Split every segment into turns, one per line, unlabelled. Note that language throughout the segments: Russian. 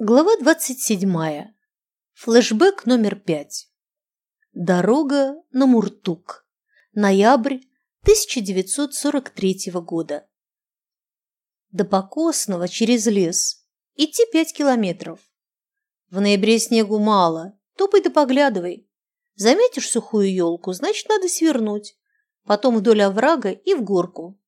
Глава 27. Флэшбэк номер 5. Дорога на Муртук. Ноябрь 1943 года. До Покосного через лес. Идти пять километров. В ноябре снегу мало. Топай да поглядывай. Заметишь сухую елку, значит, надо свернуть. Потом вдоль оврага и в горку.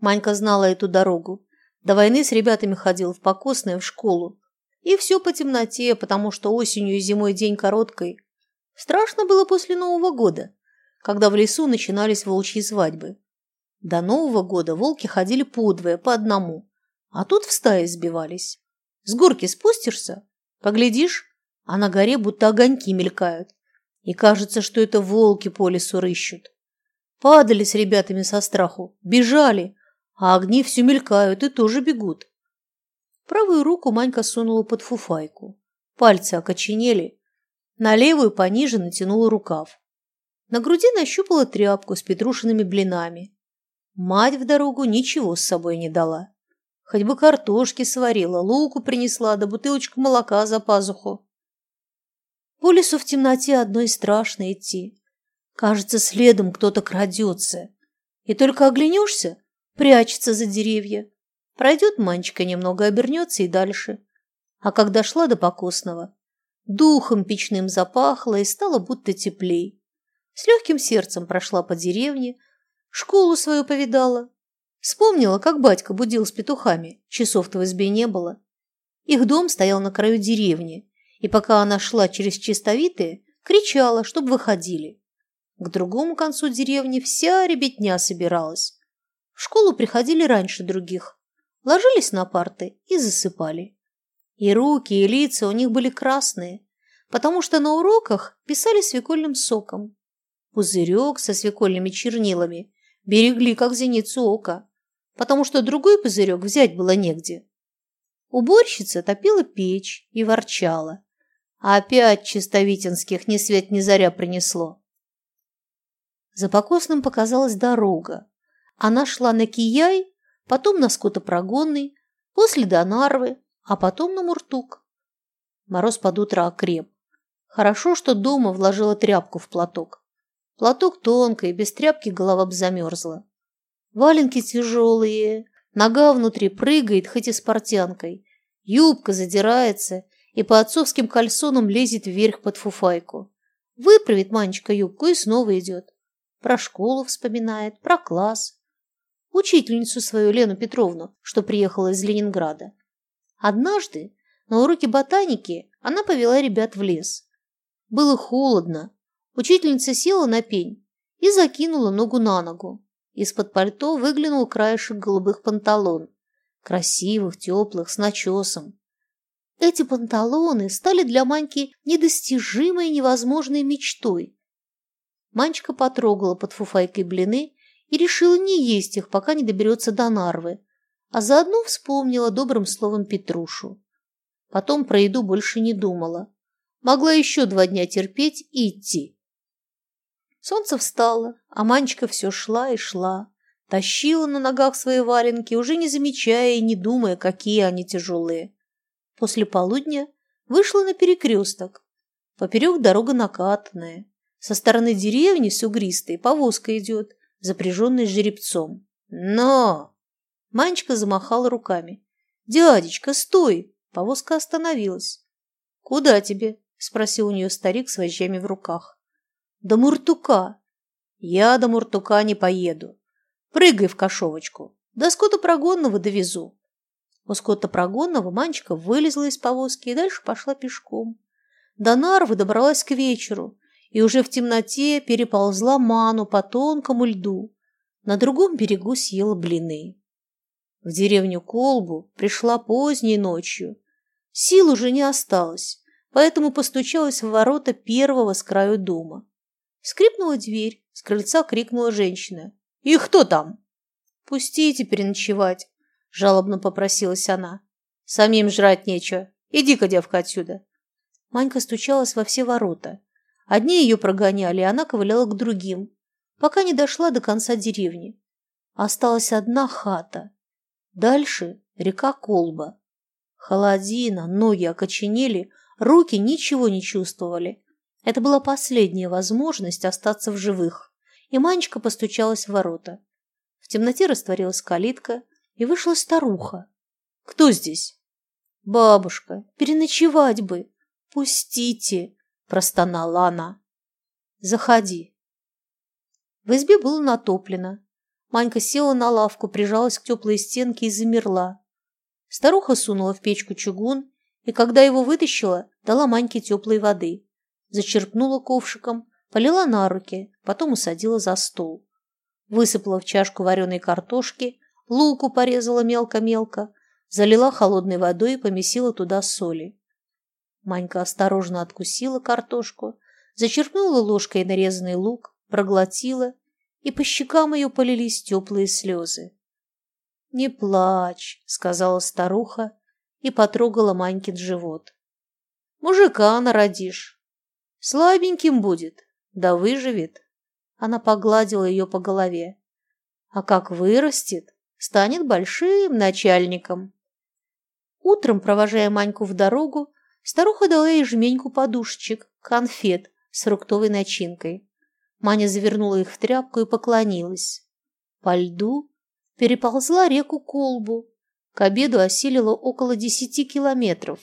Манька знала эту дорогу. До войны с ребятами ходил в Покосное в школу и все по темноте, потому что осенью и зимой день короткой. Страшно было после Нового года, когда в лесу начинались волчьи свадьбы. До Нового года волки ходили подвое, по одному, а тут в стае сбивались. С горки спустишься, поглядишь, а на горе будто огоньки мелькают, и кажется, что это волки по лесу рыщут. Падали с ребятами со страху, бежали, а огни все мелькают и тоже бегут. Правую руку Манька сунула под фуфайку. Пальцы окоченели. На левую пониже натянула рукав. На груди нащупала тряпку с петрушиными блинами. Мать в дорогу ничего с собой не дала. Хоть бы картошки сварила, луку принесла, да бутылочку молока за пазуху. По лесу в темноте одной страшно идти. Кажется, следом кто-то крадется. И только оглянешься, прячется за деревья. Пройдет Манечка немного, обернется и дальше. А когда шла до Покосного, духом печным запахло и стало будто теплей. С легким сердцем прошла по деревне, школу свою повидала. Вспомнила, как батька будил с петухами, часов-то в избе не было. Их дом стоял на краю деревни, и пока она шла через чистовитые, кричала, чтоб выходили. К другому концу деревни вся ребятня собиралась. В школу приходили раньше других, ложились на парты и засыпали. И руки, и лица у них были красные, потому что на уроках писали свекольным соком. Пузырек со свекольными чернилами берегли, как зеницу ока, потому что другой пузырек взять было негде. Уборщица топила печь и ворчала. А опять чистовитинских ни свет ни заря принесло. За покосным показалась дорога. Она шла на Кияй потом на скотопрогонный, после до Нарвы, а потом на Муртук. Мороз под утро окреп. Хорошо, что дома вложила тряпку в платок. Платок тонкий, без тряпки голова бы замерзла. Валенки тяжелые, нога внутри прыгает, хоть и с портянкой. Юбка задирается и по отцовским кальсонам лезет вверх под фуфайку. Выправит Манечка юбку и снова идет. Про школу вспоминает, про класс учительницу свою Лену Петровну, что приехала из Ленинграда. Однажды на уроке ботаники она повела ребят в лес. Было холодно. Учительница села на пень и закинула ногу на ногу. Из-под пальто выглянул краешек голубых панталон. Красивых, теплых, с начесом. Эти панталоны стали для Маньки недостижимой невозможной мечтой. Манечка потрогала под фуфайкой блины и решила не есть их, пока не доберется до Нарвы, а заодно вспомнила добрым словом Петрушу. Потом про еду больше не думала. Могла еще два дня терпеть и идти. Солнце встало, а Манечка все шла и шла. Тащила на ногах свои валенки, уже не замечая и не думая, какие они тяжелые. После полудня вышла на перекресток. Поперек дорога накатанная. Со стороны деревни с угристой повозка идет – запряженный жеребцом. «Но!» Манечка замахала руками. «Дядечка, стой!» Повозка остановилась. «Куда тебе?» – спросил у нее старик с вожжами в руках. «До Муртука». «Я до Муртука не поеду. Прыгай в кошовочку. До скотопрогонного довезу». У скотопрогонного Манечка вылезла из повозки и дальше пошла пешком. До Нарвы добралась к вечеру, и уже в темноте переползла ману по тонкому льду. На другом берегу съела блины. В деревню Колбу пришла поздней ночью. Сил уже не осталось, поэтому постучалась в ворота первого с краю дома. Скрипнула дверь, с крыльца крикнула женщина. «И кто там?» «Пустите переночевать», – жалобно попросилась она. «Самим жрать нечего. Иди-ка, девка, отсюда». Манька стучалась во все ворота. Одни ее прогоняли, она ковыляла к другим, пока не дошла до конца деревни. Осталась одна хата. Дальше река Колба. Холодина, ноги окоченели, руки ничего не чувствовали. Это была последняя возможность остаться в живых, и Манечка постучалась в ворота. В темноте растворилась калитка, и вышла старуха. «Кто здесь?» «Бабушка, переночевать бы! Пустите!» – простонала она. «Заходи». В избе было натоплено. Манька села на лавку, прижалась к теплой стенке и замерла. Старуха сунула в печку чугун, и когда его вытащила, дала Маньке теплой воды. Зачерпнула ковшиком, полила на руки, потом усадила за стол. Высыпала в чашку вареной картошки, луку порезала мелко-мелко, залила холодной водой и помесила туда соли. Манька осторожно откусила картошку, зачерпнула ложкой нарезанный лук, проглотила, и по щекам ее полились теплые слезы. «Не плачь», — сказала старуха и потрогала Манькин живот. «Мужика народишь. Слабеньким будет, да выживет». Она погладила ее по голове. «А как вырастет, станет большим начальником». Утром, провожая Маньку в дорогу, старуха дала ей жменьку подушечек, конфет с фруктовой начинкой. Маня завернула их в тряпку и поклонилась. По льду переползла реку Колбу. К обеду осилила около десяти километров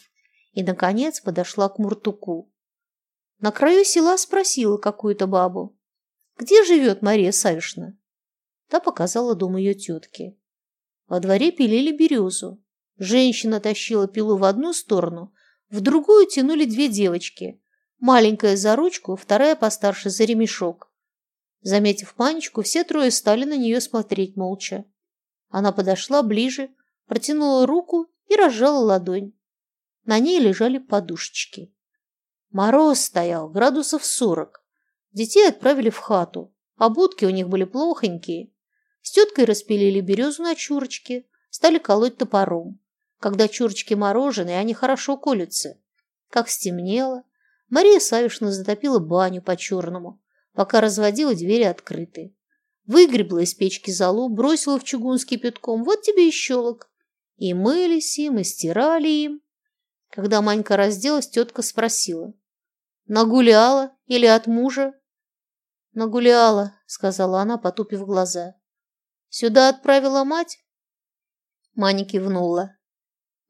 и, наконец, подошла к Муртуку. На краю села спросила какую-то бабу. «Где живет Мария Савишна?» Та показала дом ее тетки. Во дворе пилили березу. Женщина тащила пилу в одну сторону, в другую тянули две девочки. Маленькая за ручку, вторая постарше за ремешок. Заметив Манечку, все трое стали на нее смотреть молча. Она подошла ближе, протянула руку и разжала ладонь. На ней лежали подушечки. Мороз стоял, градусов сорок. Детей отправили в хату, а будки у них были плохонькие. С теткой распилили березу на чурочке, стали колоть топором. Когда чурочки мороженые, они хорошо колются. Как стемнело, Мария Савишна затопила баню по-черному, пока разводила двери открыты. Выгребла из печки золу, бросила в чугун с кипятком. Вот тебе и щелок. И мылись им, и стирали им. Когда Манька разделась, тетка спросила. Нагуляла или от мужа? Нагуляла, сказала она, потупив глаза. Сюда отправила мать? Маня кивнула.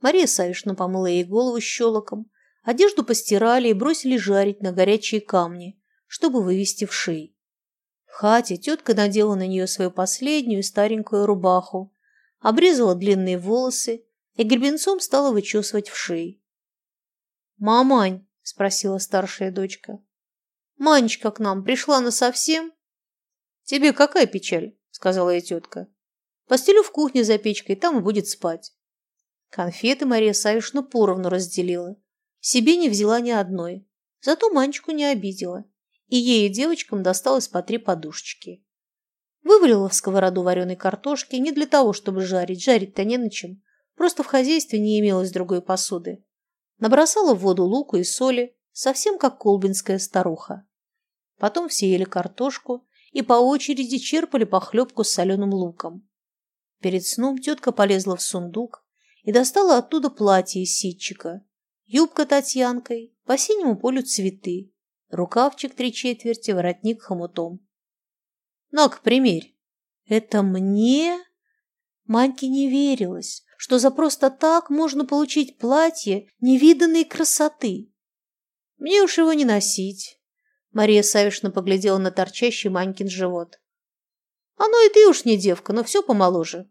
Мария Савишна помыла ей голову щелоком, одежду постирали и бросили жарить на горячие камни, чтобы вывести в шеи. В хате тетка надела на нее свою последнюю старенькую рубаху, обрезала длинные волосы и гребенцом стала вычесывать в шеи. «Мамань», — спросила старшая дочка, — «Манечка к нам пришла насовсем?» «Тебе какая печаль?» — сказала ей тетка. «Постелю в кухне за печкой, там и будет спать». Конфеты Мария Савишна поровну разделила. Себе не взяла ни одной, зато Манечку не обидела и ей и девочкам досталось по три подушечки. Вывалила в сковороду вареной картошки не для того, чтобы жарить, жарить-то не на чем, просто в хозяйстве не имелось другой посуды. Набросала в воду луку и соли, совсем как колбинская старуха. Потом все ели картошку и по очереди черпали похлебку с соленым луком. Перед сном тетка полезла в сундук и достала оттуда платье из ситчика, юбка Татьянкой, по синему полю цветы, Рукавчик три четверти, воротник хомутом. «Ну-ка, примерь!» «Это мне?» Маньке не верилось, что за просто так можно получить платье невиданной красоты. «Мне уж его не носить!» Мария Савишна поглядела на торчащий Манькин живот. «Оно и ты уж не девка, но все помоложе.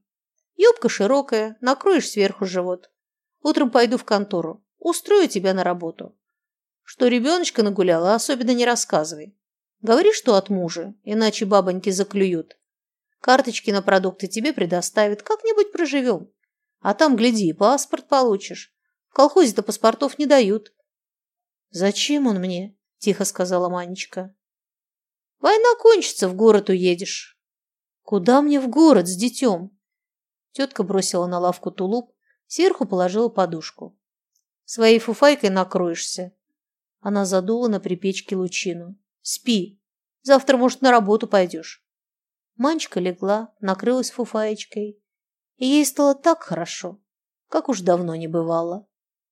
Юбка широкая, накроешь сверху живот. Утром пойду в контору, устрою тебя на работу. Что ребеночка нагуляла, особенно не рассказывай. Говори, что от мужа, иначе бабоньки заклюют. Карточки на продукты тебе предоставят, как-нибудь проживем. А там, гляди, паспорт получишь. В колхозе-то паспортов не дают. Зачем он мне? Тихо сказала Манечка. Война кончится, в город уедешь. Куда мне в город с детем? Тетка бросила на лавку тулуп, сверху положила подушку. Своей фуфайкой накроешься. Она задула на припечке лучину. «Спи. Завтра, может, на работу пойдешь». Манечка легла, накрылась фуфаечкой, и ей стало так хорошо, как уж давно не бывало.